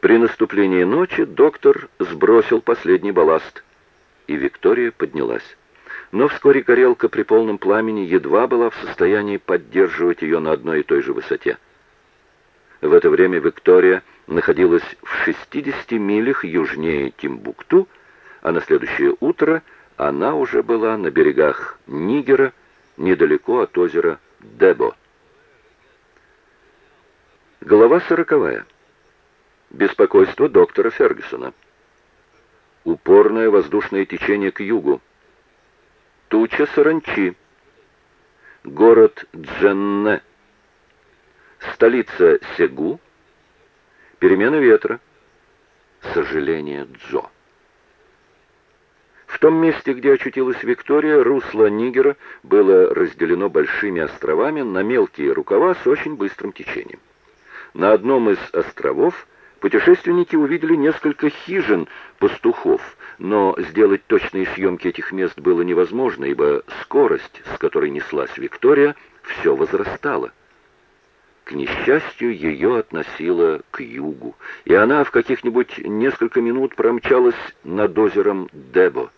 При наступлении ночи доктор сбросил последний балласт, и Виктория поднялась. Но вскоре горелка при полном пламени едва была в состоянии поддерживать ее на одной и той же высоте. В это время Виктория находилась в 60 милях южнее Тимбукту, а на следующее утро она уже была на берегах Нигера, недалеко от озера Дебо. Глава сороковая. Беспокойство доктора Фергюсона. Упорное воздушное течение к югу. Туча саранчи. Город Дженне. Столица Сегу. Перемена ветра. Сожаление Джо. В том месте, где очутилась Виктория, русло Нигера было разделено большими островами на мелкие рукава с очень быстрым течением. На одном из островов путешественники увидели несколько хижин пастухов, но сделать точные съемки этих мест было невозможно, ибо скорость, с которой неслась Виктория, все возрастала. К несчастью, ее относило к югу, и она в каких-нибудь несколько минут промчалась над озером Дебо.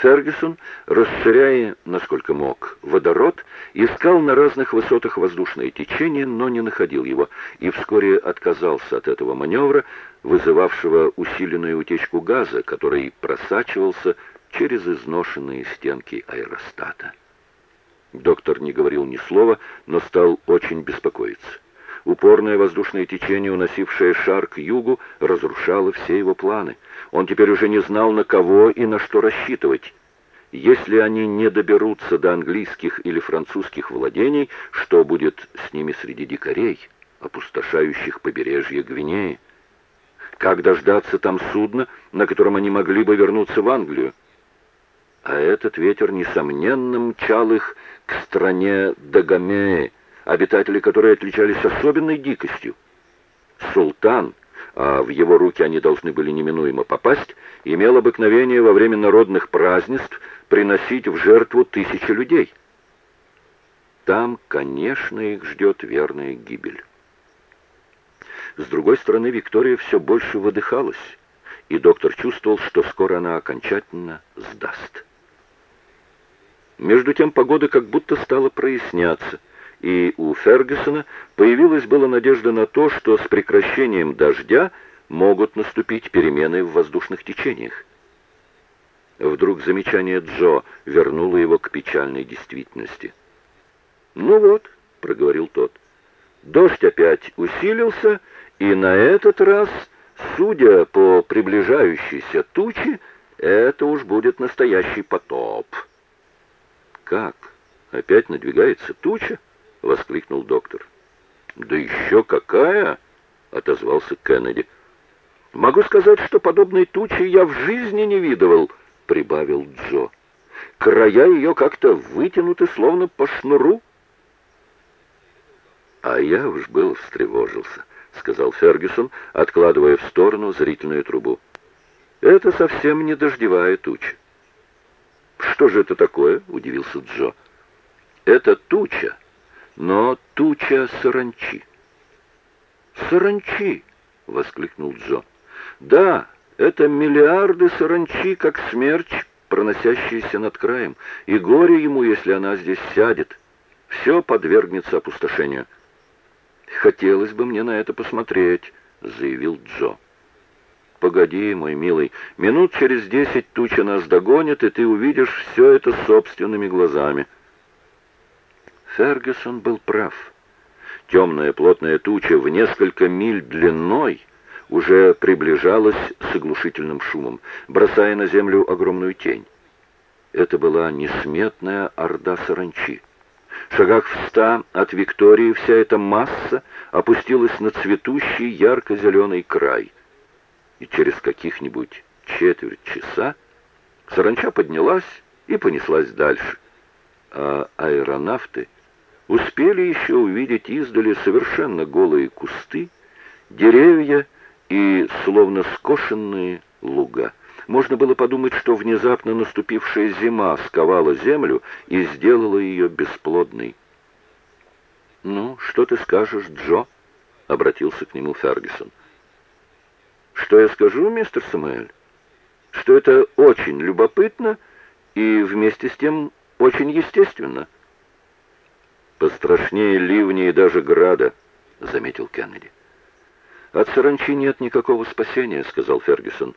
Фергюсон, расширяя, насколько мог, водород, искал на разных высотах воздушное течение, но не находил его, и вскоре отказался от этого маневра, вызывавшего усиленную утечку газа, который просачивался через изношенные стенки аэростата. Доктор не говорил ни слова, но стал очень беспокоиться. Упорное воздушное течение, уносившее шар к югу, разрушало все его планы. Он теперь уже не знал, на кого и на что рассчитывать. Если они не доберутся до английских или французских владений, что будет с ними среди дикарей, опустошающих побережье Гвинеи? Как дождаться там судна, на котором они могли бы вернуться в Англию? А этот ветер, несомненно, мчал их к стране Дагомеи, обитатели которой отличались особенной дикостью. Султан, а в его руки они должны были неминуемо попасть, имел обыкновение во время народных празднеств приносить в жертву тысячи людей. Там, конечно, их ждет верная гибель. С другой стороны, Виктория все больше выдыхалась, и доктор чувствовал, что скоро она окончательно сдаст. Между тем погода как будто стала проясняться — и у Фергюсона появилась была надежда на то, что с прекращением дождя могут наступить перемены в воздушных течениях. Вдруг замечание Джо вернуло его к печальной действительности. «Ну вот», — проговорил тот, — «дождь опять усилился, и на этот раз, судя по приближающейся туче, это уж будет настоящий потоп». «Как? Опять надвигается туча?» — воскликнул доктор. «Да еще какая!» — отозвался Кеннеди. «Могу сказать, что подобной тучи я в жизни не видывал», — прибавил Джо. «Края ее как-то вытянуты, словно по шнуру». «А я уж был встревожился», — сказал Фергюсон, откладывая в сторону зрительную трубу. «Это совсем не дождевая туча». «Что же это такое?» — удивился Джо. «Это туча, но туча саранчи. «Саранчи!» — воскликнул Джо. «Да, это миллиарды саранчи, как смерч, проносящиеся над краем, и горе ему, если она здесь сядет. Все подвергнется опустошению». «Хотелось бы мне на это посмотреть», — заявил Джо. «Погоди, мой милый, минут через десять туча нас догонит, и ты увидишь все это собственными глазами». Фергюсон был прав. Темная плотная туча в несколько миль длиной уже приближалась с оглушительным шумом, бросая на землю огромную тень. Это была несметная орда саранчи. В шагах в ста от Виктории вся эта масса опустилась на цветущий ярко-зеленый край. И через каких-нибудь четверть часа саранча поднялась и понеслась дальше. А аэронавты успели еще увидеть издали совершенно голые кусты, деревья и словно скошенные луга. Можно было подумать, что внезапно наступившая зима сковала землю и сделала ее бесплодной. «Ну, что ты скажешь, Джо?» — обратился к нему Фергюсон. Что я скажу, мистер Самуэль? Что это очень любопытно и вместе с тем очень естественно. Пострашнее ливня и даже града, заметил Кеннеди. От саранчи нет никакого спасения, сказал Фергюсон.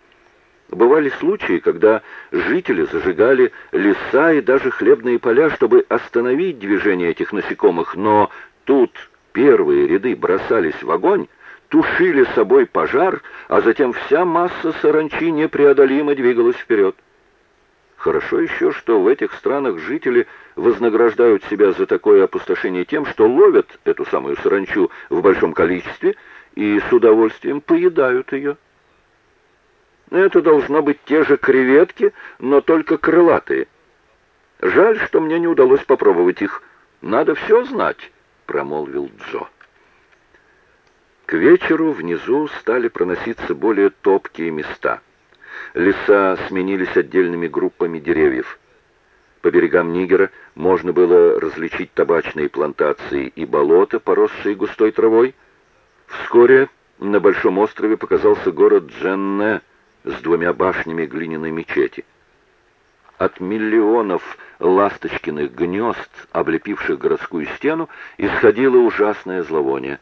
Бывали случаи, когда жители зажигали леса и даже хлебные поля, чтобы остановить движение этих насекомых, но тут первые ряды бросались в огонь, тушили собой пожар, а затем вся масса саранчи непреодолимо двигалась вперед. Хорошо еще, что в этих странах жители вознаграждают себя за такое опустошение тем, что ловят эту самую саранчу в большом количестве и с удовольствием поедают ее. Это должно быть те же креветки, но только крылатые. Жаль, что мне не удалось попробовать их. Надо все знать, промолвил Джо. К вечеру внизу стали проноситься более топкие места. Леса сменились отдельными группами деревьев. По берегам Нигера можно было различить табачные плантации и болота, поросшие густой травой. Вскоре на большом острове показался город Дженне, с двумя башнями глиняной мечети. От миллионов ласточкиных гнезд, облепивших городскую стену, исходило ужасное зловоние.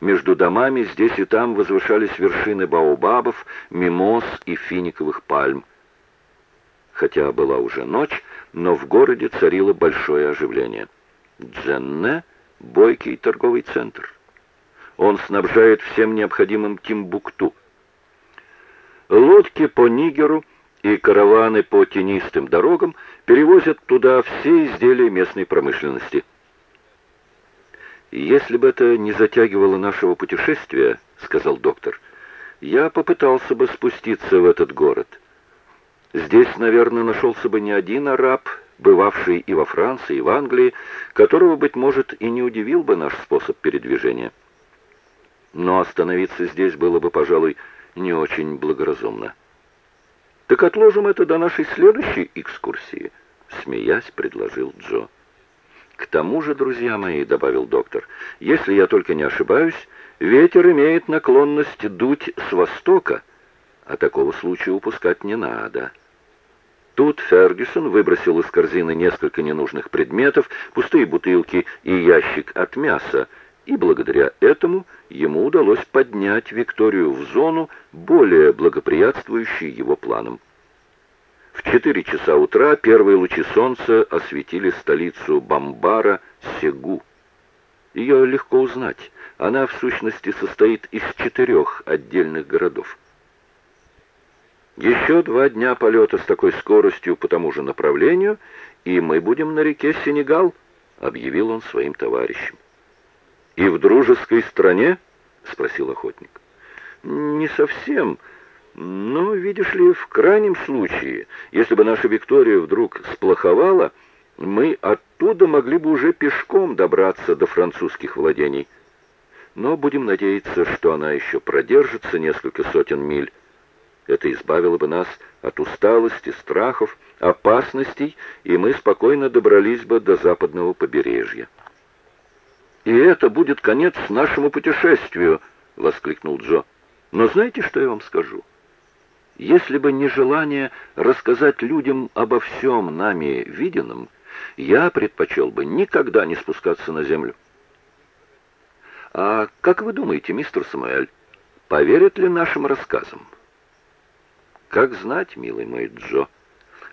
Между домами здесь и там возвышались вершины баобабов, мимоз и финиковых пальм. Хотя была уже ночь, но в городе царило большое оживление. Дженне — бойкий торговый центр. Он снабжает всем необходимым Тимбукту — Лодки по Нигеру и караваны по тенистым дорогам перевозят туда все изделия местной промышленности. «Если бы это не затягивало нашего путешествия, — сказал доктор, — я попытался бы спуститься в этот город. Здесь, наверное, нашелся бы не один араб, бывавший и во Франции, и в Англии, которого, быть может, и не удивил бы наш способ передвижения. Но остановиться здесь было бы, пожалуй, не очень благоразумно. «Так отложим это до нашей следующей экскурсии», — смеясь предложил Джо. «К тому же, друзья мои», — добавил доктор, — «если я только не ошибаюсь, ветер имеет наклонность дуть с востока, а такого случая упускать не надо». Тут Фергюсон выбросил из корзины несколько ненужных предметов, пустые бутылки и ящик от мяса, и благодаря этому ему удалось поднять Викторию в зону, более благоприятствующую его планам. В четыре часа утра первые лучи солнца осветили столицу Бамбара, Сегу. Ее легко узнать. Она, в сущности, состоит из четырех отдельных городов. Еще два дня полета с такой скоростью по тому же направлению, и мы будем на реке Сенегал, объявил он своим товарищам. «И в дружеской стране?» — спросил охотник. «Не совсем. Но, видишь ли, в крайнем случае, если бы наша Виктория вдруг сплоховала, мы оттуда могли бы уже пешком добраться до французских владений. Но будем надеяться, что она еще продержится несколько сотен миль. Это избавило бы нас от усталости, страхов, опасностей, и мы спокойно добрались бы до западного побережья. «И это будет конец нашему путешествию!» — воскликнул Джо. «Но знаете, что я вам скажу? Если бы не желание рассказать людям обо всем нами виденном, я предпочел бы никогда не спускаться на землю». «А как вы думаете, мистер Самуэль, поверят ли нашим рассказам?» «Как знать, милый мой Джо.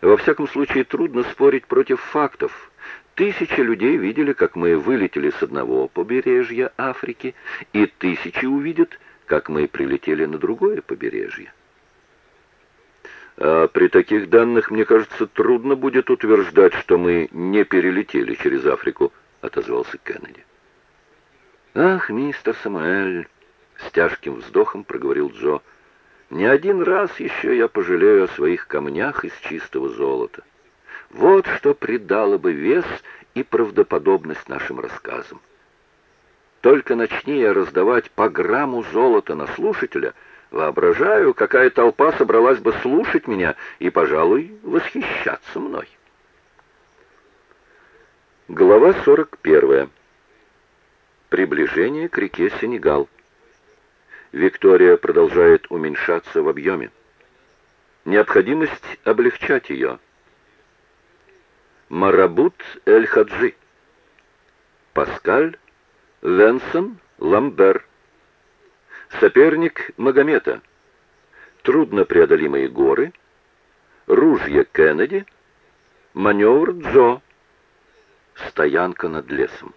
Во всяком случае, трудно спорить против фактов». Тысячи людей видели, как мы вылетели с одного побережья Африки, и тысячи увидят, как мы прилетели на другое побережье. А при таких данных, мне кажется, трудно будет утверждать, что мы не перелетели через Африку, отозвался Кеннеди. Ах, мистер Самуэль, с тяжким вздохом проговорил Джо. Не один раз еще я пожалею о своих камнях из чистого золота. Вот что придало бы вес и правдоподобность нашим рассказам. Только начни я раздавать по грамму золота на слушателя, воображаю, какая толпа собралась бы слушать меня и, пожалуй, восхищаться мной. Глава 41. Приближение к реке Сенегал. Виктория продолжает уменьшаться в объеме. Необходимость облегчать ее. Марабут Эль-Хаджи. Паскаль Венсон Ламбер. Соперник Магомета. Труднопреодолимые горы. Ружье Кеннеди. Маневр Джо. Стоянка над лесом.